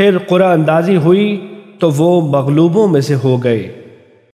پھر قرآن اندازی ہوئی تو وہ مغلوبوں میں سے ہو گئے۔